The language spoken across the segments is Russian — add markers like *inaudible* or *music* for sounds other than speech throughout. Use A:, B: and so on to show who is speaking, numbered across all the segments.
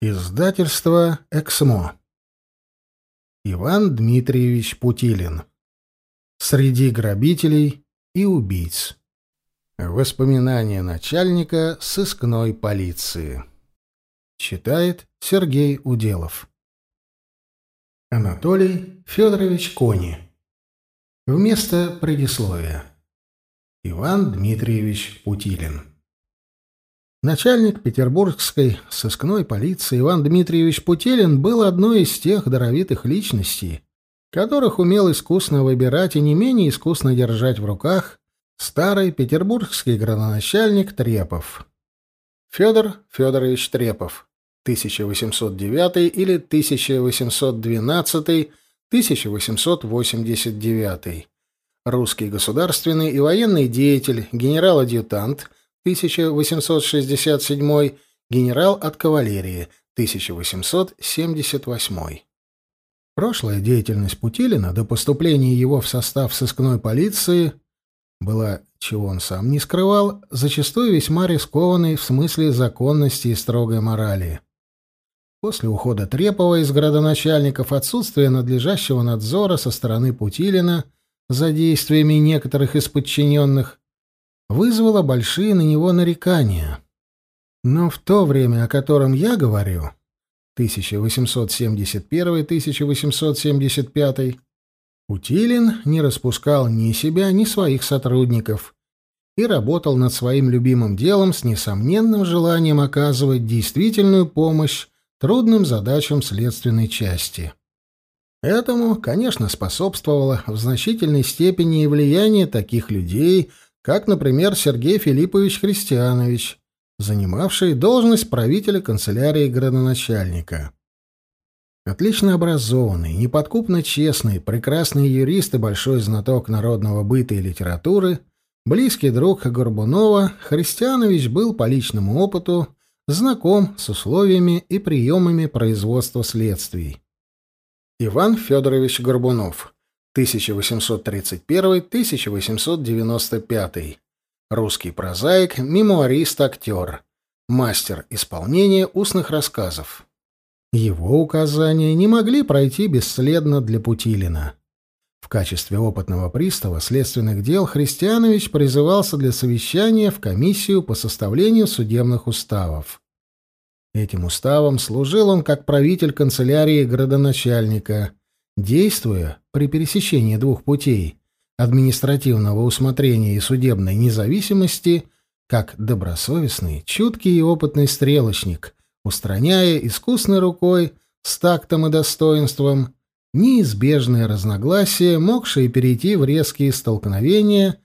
A: Издательство «Эксмо». Иван Дмитриевич Путилин. Среди грабителей и убийц. Воспоминания начальника сыскной полиции. Читает Сергей Уделов. Анатолий Федорович Кони. Вместо предисловия. Иван Дмитриевич Путилин. Начальник петербургской сыскной полиции Иван Дмитриевич Путелин был одной из тех даровитых личностей, которых умел искусно выбирать и не менее искусно держать в руках старый петербургский градоначальник Трепов. Федор Федорович Трепов, 1809 или 1812-1889. Русский государственный и военный деятель, генерал-адъютант – 1867, генерал от кавалерии, 1878. Прошлая деятельность Путилина до поступления его в состав сыскной полиции была, чего он сам не скрывал, зачастую весьма рискованной в смысле законности и строгой морали. После ухода Трепова из градоначальников отсутствие надлежащего надзора со стороны Путилина за действиями некоторых из подчиненных вызвало большие на него нарекания. Но в то время, о котором я говорю, 1871-1875, Утилин не распускал ни себя, ни своих сотрудников и работал над своим любимым делом с несомненным желанием оказывать действительную помощь трудным задачам следственной части. Этому, конечно, способствовало в значительной степени и влияние таких людей – как, например, Сергей Филиппович Христианович, занимавший должность правителя канцелярии градоначальника. Отлично образованный, неподкупно честный, прекрасный юрист и большой знаток народного быта и литературы, близкий друг Горбунова, Христианович был по личному опыту знаком с условиями и приемами производства следствий. Иван Федорович Горбунов 1831-1895. Русский прозаик, мемуарист, актер. Мастер исполнения устных рассказов. Его указания не могли пройти бесследно для Путилина. В качестве опытного пристава следственных дел Христианович призывался для совещания в комиссию по составлению судебных уставов. Этим уставом служил он как правитель канцелярии градоначальника, действуя при пересечении двух путей административного усмотрения и судебной независимости как добросовестный, чуткий и опытный стрелочник, устраняя искусной рукой, с тактом и достоинством, неизбежные разногласия, могшие перейти в резкие столкновения,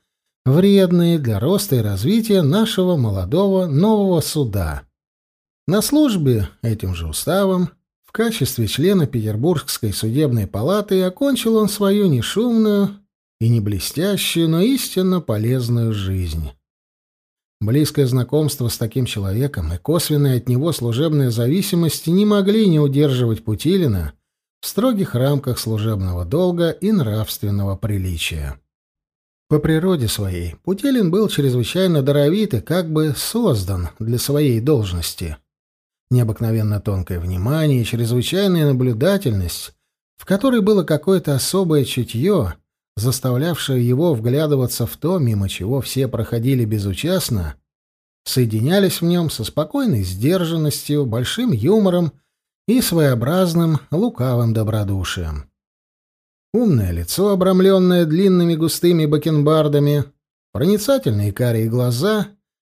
A: вредные для роста и развития нашего молодого нового суда. На службе этим же уставом в качестве члена Петербургской судебной палаты окончил он свою нешумную и не блестящую, но истинно полезную жизнь. Близкое знакомство с таким человеком и косвенная от него служебная зависимость не могли не удерживать Путилина в строгих рамках служебного долга и нравственного приличия. По природе своей Путилин был чрезвычайно даровит и как бы создан для своей должности — необыкновенно тонкое внимание и чрезвычайная наблюдательность, в которой было какое-то особое чутье, заставлявшее его вглядываться в то, мимо чего все проходили безучастно, соединялись в нем со спокойной сдержанностью, большим юмором и своеобразным лукавым добродушием. Умное лицо, обрамленное длинными густыми бакенбардами, проницательные карие глаза,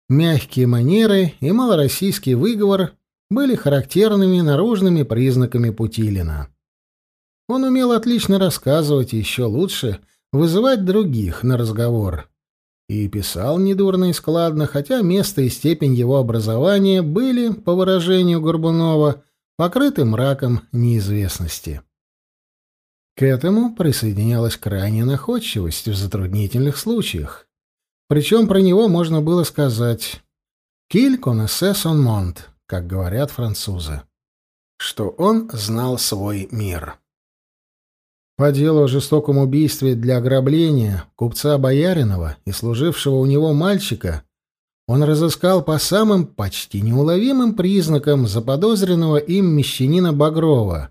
A: мягкие манеры и малороссийский выговор были характерными наружными признаками Путилина. Он умел отлично рассказывать и еще лучше вызывать других на разговор. И писал недурно и складно, хотя место и степень его образования были, по выражению Горбунова, покрыты мраком неизвестности. К этому присоединялась крайняя находчивость в затруднительных случаях. Причем про него можно было сказать «Киль son monde», как говорят французы, что он знал свой мир. По делу о жестоком убийстве для ограбления купца Бояринова и служившего у него мальчика он разыскал по самым почти неуловимым признакам заподозренного им мещанина Багрова,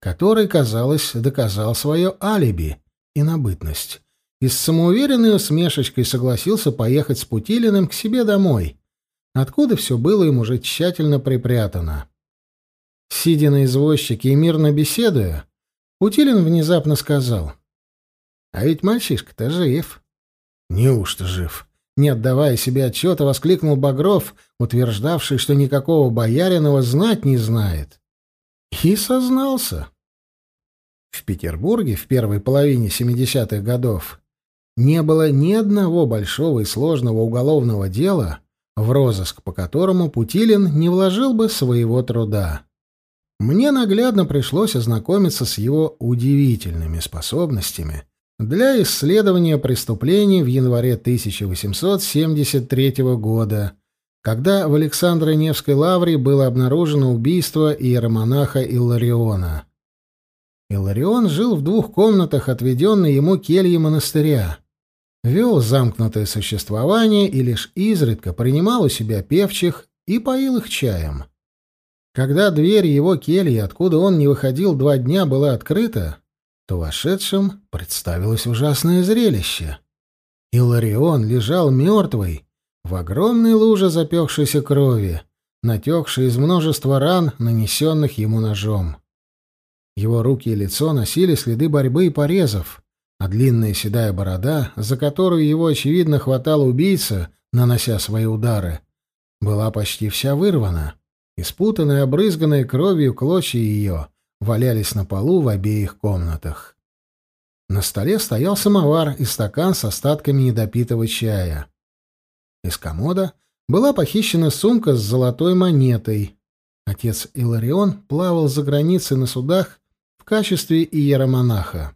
A: который, казалось, доказал свое алиби и набытность, и с самоуверенной усмешечкой согласился поехать с Путилиным к себе домой, откуда все было им уже тщательно припрятано. Сидя на извозчике и мирно беседуя, Путилин внезапно сказал, «А ведь мальчишка-то жив». «Неужто жив?» Не отдавая себе отчета, воскликнул Багров, утверждавший, что никакого Бояринова знать не знает. И сознался. В Петербурге в первой половине 70-х годов не было ни одного большого и сложного уголовного дела, в розыск по которому Путилин не вложил бы своего труда. Мне наглядно пришлось ознакомиться с его удивительными способностями для исследования преступлений в январе 1873 года, когда в Александро-Невской лавре было обнаружено убийство иеромонаха Иллариона. Илларион жил в двух комнатах, отведенной ему кельи монастыря. Вел замкнутое существование и лишь изредка принимал у себя певчих и поил их чаем. Когда дверь его кельи, откуда он не выходил два дня, была открыта, то вошедшим представилось ужасное зрелище. Иларион лежал мертвый, в огромной луже запекшейся крови, натекшей из множества ран, нанесенных ему ножом. Его руки и лицо носили следы борьбы и порезов, а длинная седая борода, за которую его, очевидно, хватал убийца, нанося свои удары, была почти вся вырвана. Испутанные, обрызганные кровью клочья ее валялись на полу в обеих комнатах. На столе стоял самовар и стакан с остатками недопитого чая. Из комода была похищена сумка с золотой монетой. Отец Иларион плавал за границей на судах в качестве иеромонаха.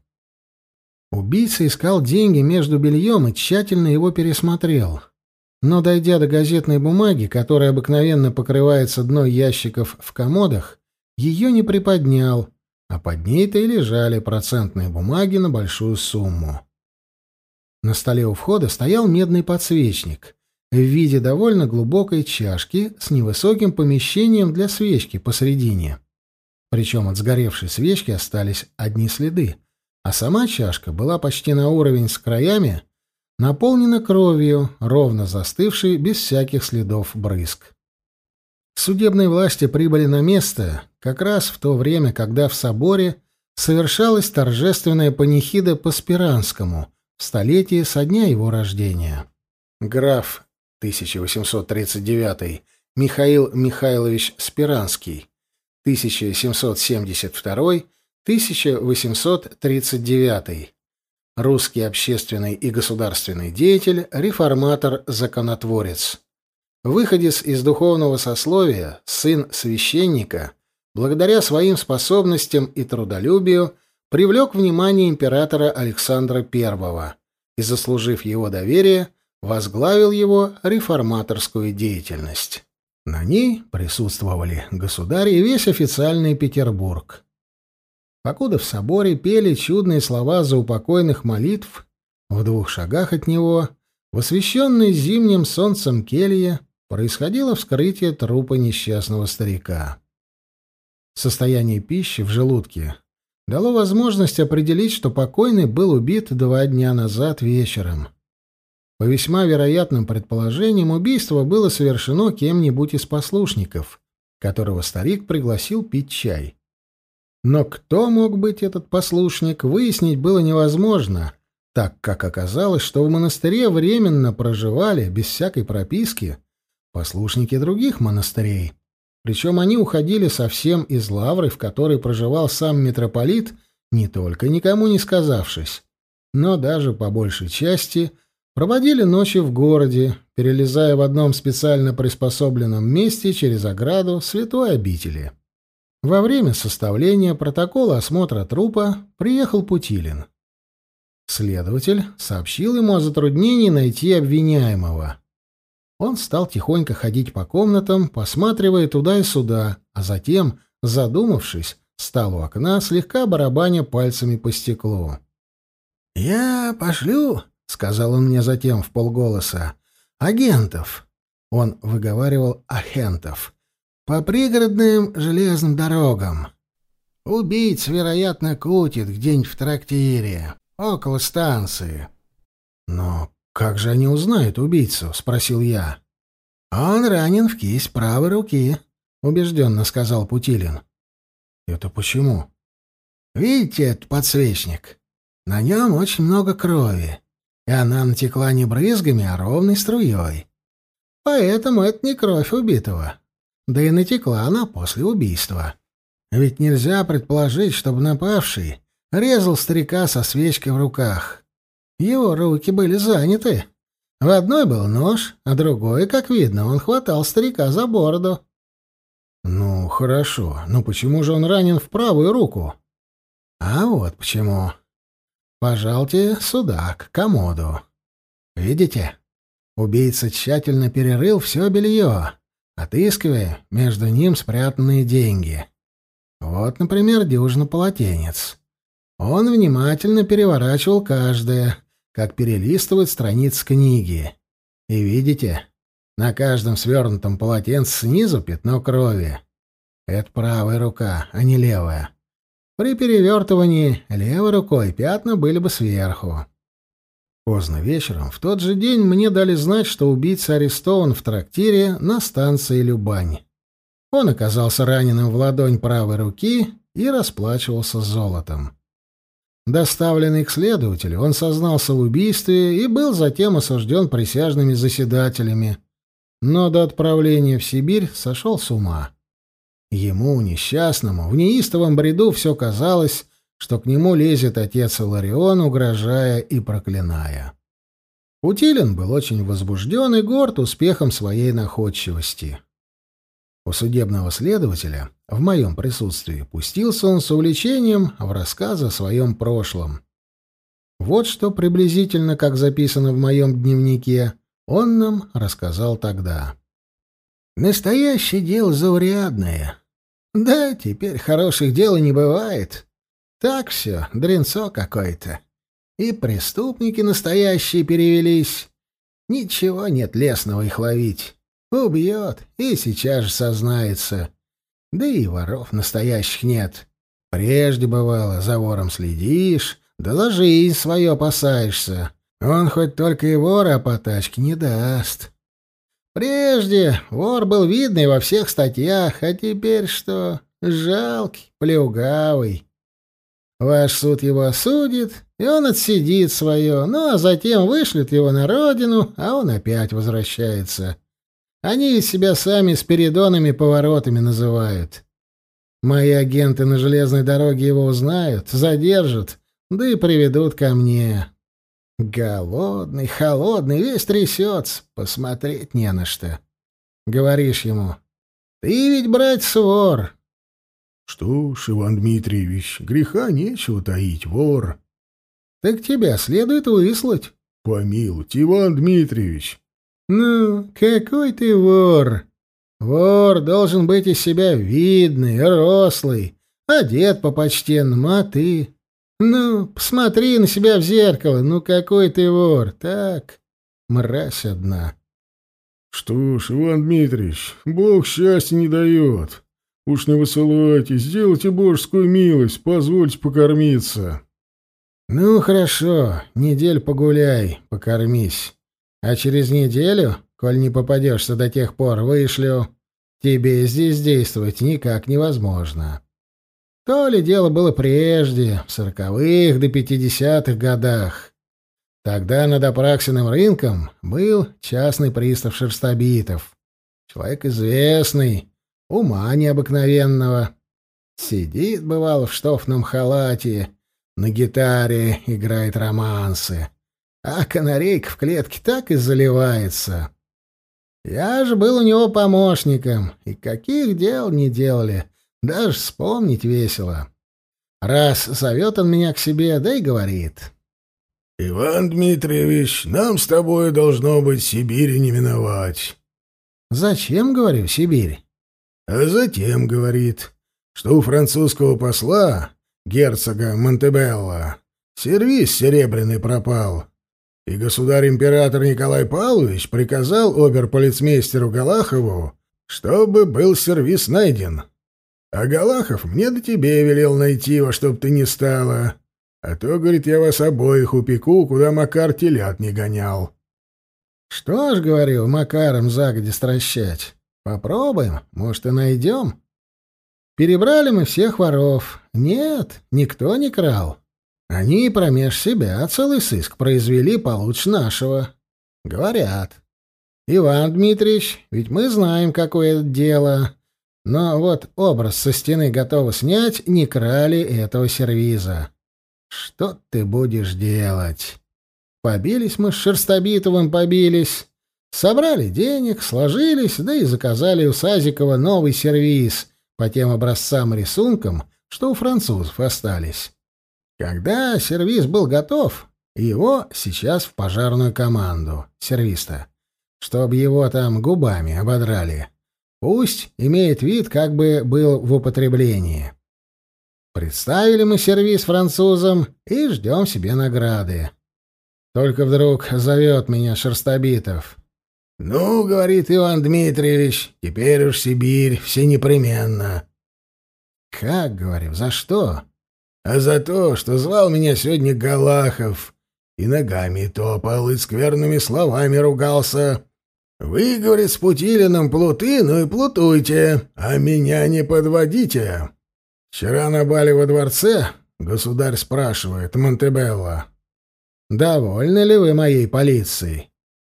A: Убийца искал деньги между бельем и тщательно его пересмотрел. Но, дойдя до газетной бумаги, которая обыкновенно покрывается дно ящиков в комодах, ее не приподнял, а под ней-то и лежали процентные бумаги на большую сумму. На столе у входа стоял медный подсвечник в виде довольно глубокой чашки с невысоким помещением для свечки посредине. Причем от сгоревшей свечки остались одни следы, а сама чашка была почти на уровень с краями, наполнена кровью, ровно застывшей без всяких следов брызг. Судебные власти прибыли на место как раз в то время, когда в соборе совершалась торжественная панихида по Спиранскому в столетие со дня его рождения. Граф 1839 Михаил Михайлович Спиранский 1772-1839 русский общественный и государственный деятель, реформатор, законотворец. Выходец из духовного сословия, сын священника, благодаря своим способностям и трудолюбию, привлек внимание императора Александра I и, заслужив его доверие, возглавил его реформаторскую деятельность. На ней присутствовали государь и весь официальный Петербург. Покуда в соборе пели чудные слова заупокойных молитв, в двух шагах от него, в освещенной зимним солнцем келье, происходило вскрытие трупа несчастного старика. Состояние пищи в желудке дало возможность определить, что покойный был убит два дня назад вечером. По весьма вероятным предположениям, убийство было совершено кем-нибудь из послушников, которого старик пригласил пить чай. Но кто мог быть этот послушник, выяснить было невозможно, так как оказалось, что в монастыре временно проживали, без всякой прописки, послушники других монастырей. Причем они уходили совсем из лавры, в которой проживал сам митрополит, не только никому не сказавшись, но даже по большей части проводили ночи в городе, перелезая в одном специально приспособленном месте через ограду святой обители. Во время составления протокола осмотра трупа приехал Путилин. Следователь сообщил ему о затруднении найти обвиняемого. Он стал тихонько ходить по комнатам, посматривая туда и сюда, а затем, задумавшись, стал у окна, слегка барабаня пальцами по стеклу. «Я пошлю», — сказал он мне затем в полголоса, — «агентов. Он выговаривал «Ахентов». «По пригородным железным дорогам. Убийц, вероятно, кутит где-нибудь в трактире, около станции». «Но как же они узнают убийцу?» — спросил я. «Он ранен в кисть правой руки», — убежденно сказал Путилин. «Это почему?» «Видите этот подсвечник? На нем очень много крови, и она натекла не брызгами, а ровной струей. Поэтому это не кровь убитого. Да и натекла она после убийства. Ведь нельзя предположить, чтобы напавший резал старика со свечкой в руках. Его руки были заняты. В одной был нож, а другой, как видно, он хватал старика за бороду. «Ну, хорошо. Но почему же он ранен в правую руку?» «А вот почему. Пожалуйте сюда, к комоду. Видите? Убийца тщательно перерыл все белье, отыскивая между ним спрятанные деньги. Вот, например, дюжина полотенец. Он внимательно переворачивал каждое, как перелистывают страниц книги. И видите, на каждом свернутом полотенце снизу пятно крови. Это правая рука, а не левая. При перевертывании левой рукой пятна были бы сверху. Поздно вечером, в тот же день, мне дали знать, что убийца арестован в трактире на станции Любань. Он оказался раненым в ладонь правой руки и расплачивался золотом. Доставленный к следователю, он сознался в убийстве и был затем осужден присяжными заседателями, но до отправления в Сибирь сошел с ума. Ему, несчастному, в неистовом бреду все казалось, что к нему лезет отец Иларион, угрожая и проклиная. Утилин был очень возбужден и горд успехом своей находчивости. У судебного следователя в моем присутствии пустился он с увлечением в рассказ о своем прошлом. Вот что приблизительно, как записано в моем дневнике, он нам рассказал тогда. «Настоящее дело заурядное. Да, теперь хороших дел не бывает. Так все, дренцо какое-то. И преступники настоящие перевелись. Ничего нет лесного их ловить. Убьет и сейчас же сознается. Да и воров настоящих нет. Прежде бывало, за вором следишь, да за жизнь свою опасаешься. Он хоть только и вора по тачке не даст. Прежде вор был видный во всех статьях, а теперь что? Жалкий, плюгавый. Ваш суд его осудит, и он отсидит свое, ну а затем вышлет его на родину, а он опять возвращается. Они себя сами спиридонами поворотами называют. Мои агенты на железной дороге его узнают, задержат, да и приведут ко мне. Голодный, холодный, весь трясется, посмотреть не на что. Говоришь ему, ты ведь, брать вор.
B: Что ж, Иван Дмитриевич, греха нечего таить, вор.
A: Так тебя следует выслать.
B: Помилуйте, Иван Дмитриевич.
A: Ну, какой ты вор? Вор должен быть из себя видный, рослый, одет по-почтенному, а ты... «Ну, посмотри на себя в зеркало, ну какой ты вор, так? Мразь одна».
B: «Что ж, Иван Дмитриевич, Бог счастья не дает. Уж не высылайте, сделайте божескую милость, позвольте покормиться».
A: «Ну, хорошо, неделю погуляй, покормись. А через неделю, коль не попадешься до тех пор, вышлю. Тебе здесь действовать никак невозможно». То ли дело было прежде, в сороковых до пятидесятых годах. Тогда над Апраксиным рынком был частный пристав Шерстобитов. Человек известный, ума необыкновенного. Сидит, бывало, в штофном халате, на гитаре играет романсы. А канарейка в клетке так и заливается. Я же был у него помощником, и каких дел не делали. Даже вспомнить весело. Раз зовет он меня к себе, да и говорит.
B: «Иван Дмитриевич, нам с тобой должно быть Сибири не миновать».
A: «Зачем, говорю, Сибирь?»
B: «А затем, — говорит, — что у французского посла, герцога Монтебелло, сервис серебряный пропал, И государь-император Николай Павлович приказал оберполицмейстеру Галахову, чтобы был сервис найден. А Галахов мне до тебе велел найти во чтоб ты не стала. А то, говорит, я вас обоих упеку, куда Макар телят не гонял.
A: Что ж, говорю, Макаром загоди стращать. Попробуем, может, и найдем. Перебрали мы всех воров. Нет, никто не крал. Они промеж себя целый сыск произвели получше нашего. Говорят. Иван Дмитриевич, ведь мы знаем, какое это дело. Но вот образ со стены готовы снять, не крали этого сервиза. Что ты будешь делать? Побились мы с Шерстобитовым, побились. Собрали денег, сложились, да и заказали у Сазикова новый сервиз по тем образцам и рисункам, что у французов остались. Когда сервиз был готов, его сейчас в пожарную команду, сервиста, чтобы его там губами ободрали. Пусть имеет вид, как бы был в употреблении. Представили мы сервиз французам и ждем себе награды. Только вдруг зовет меня Шерстобитов. «Ну, — говорит Иван Дмитриевич, — теперь уж Сибирь, все непременно». «Как, — говорю, — за что?» «А за то, что звал меня сегодня Галахов, и ногами топал, и скверными словами ругался. Вы, — говорит, — с Путилиным плуты, ну и плутуйте, а меня не подводите». «Вчера на бале во дворце, — государь спрашивает, — Монтебелло, довольны ли вы моей полицией?»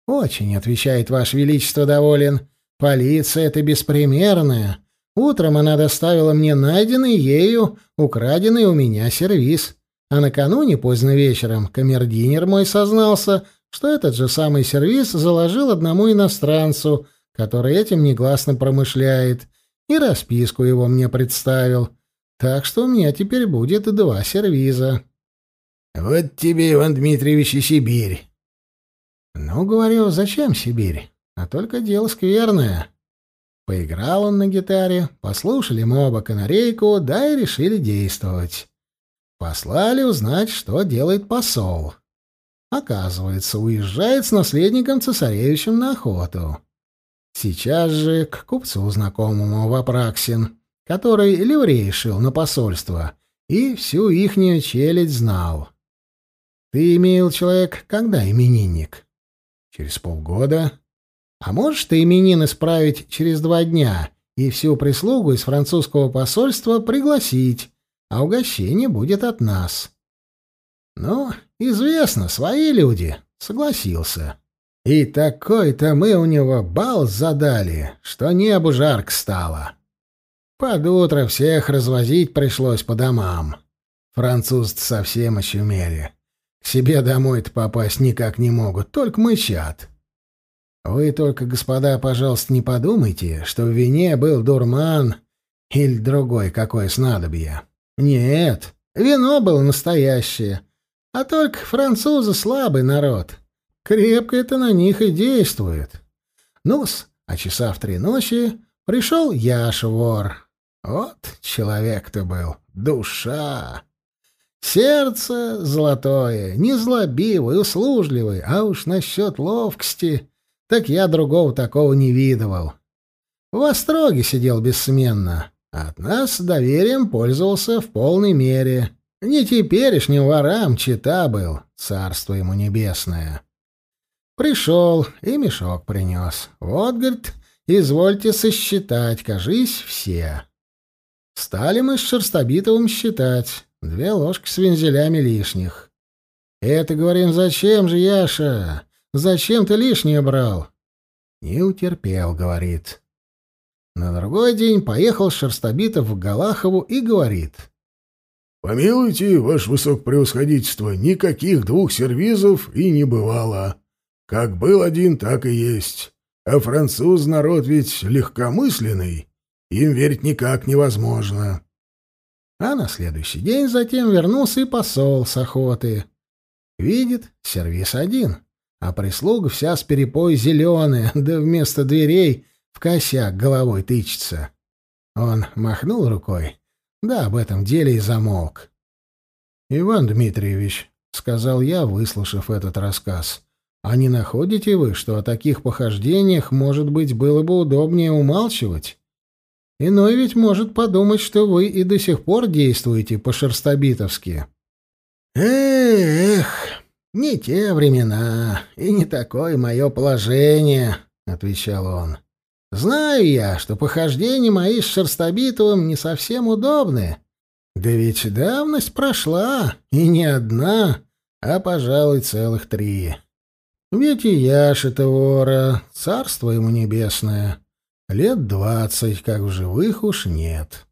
A: «Очень», — отвечает Ваше Величество, доволен. «Полиция — это беспримерная. Утром она доставила мне найденный ею, украденный у меня сервиз. А накануне, поздно вечером, камердинер мой сознался, что этот же самый сервиз заложил одному иностранцу, который этим негласно промышляет, и расписку его мне представил. Так что у меня теперь будет два сервиза». «Вот тебе, Иван Дмитриевич, и Сибирь. Ну, говорю, зачем Сибирь? А только дело скверное. Поиграл он на гитаре, послушали мы оба канарейку, да и решили действовать. Послали узнать, что делает посол. Оказывается, уезжает с наследником цесаревичем на охоту. Сейчас же к купцу знакомому в Апраксин, который ливрей шил на посольство, и всю ихнюю челядь знал. Ты, имел человек, когда именинник? Через полгода. А можешь ты именин исправить через два дня и всю прислугу из французского посольства пригласить, а угощение будет от нас. Ну, известно, свои люди. Согласился. И такой-то мы у него бал задали, что небу жарко стало. Под утро всех развозить пришлось по домам. Французы совсем очумели. К себе домой-то попасть никак не могут, только мычат. Вы только, господа, пожалуйста, не подумайте, что в вине был дурман или другой какое снадобье. Нет, вино было настоящее, а только французы слабый народ. Крепко это на них и действует. Ну-с, а часа в три ночи пришел Яш-вор. Вот человек-то был, душа. Сердце золотое, незлобивый, услужливый, а уж насчет ловкости, так я другого такого не видывал. В остроге сидел бессменно, а от нас доверием пользовался в полной мере. Не теперешним ворам чита был, царство ему небесное. Пришел и мешок принес. Вот, говорит, извольте сосчитать, кажись, все. Стали мы с Шерстобитовым считать. Две ложки с вензелями лишних. Это, говорим, зачем же, Яша? Зачем ты лишнее брал? Не утерпел, говорит. На другой день поехал Шерстобитов в Галахову и говорит.
B: «Помилуйте, ваше высокопревосходительство, никаких двух сервизов и не бывало. Как был один, так и есть. А француз народ ведь легкомысленный, им верить никак невозможно».
A: А на следующий день затем вернулся и посол с охоты. Видит, сервис один, а прислуга вся с перепой зеленая, *laughs* да вместо дверей в косяк головой тычется. Он махнул рукой, да об этом деле и замолк. «Иван Дмитриевич», — сказал я, выслушав этот рассказ, А не находите вы, что о таких похождениях, может быть, было бы удобнее умалчивать? Иной ведь может подумать, что вы и до сих пор действуете по-шерстобитовски. «Эх, не те времена и не такое мое положение», — отвечал он. «Знаю я, что похождения мои с Шерстобитовым не совсем удобны. Да ведь давность прошла, и не одна, а, пожалуй, целых три. Ведь и я Шитовора, царство ему небесное, лет двадцать, как в живых уж нет.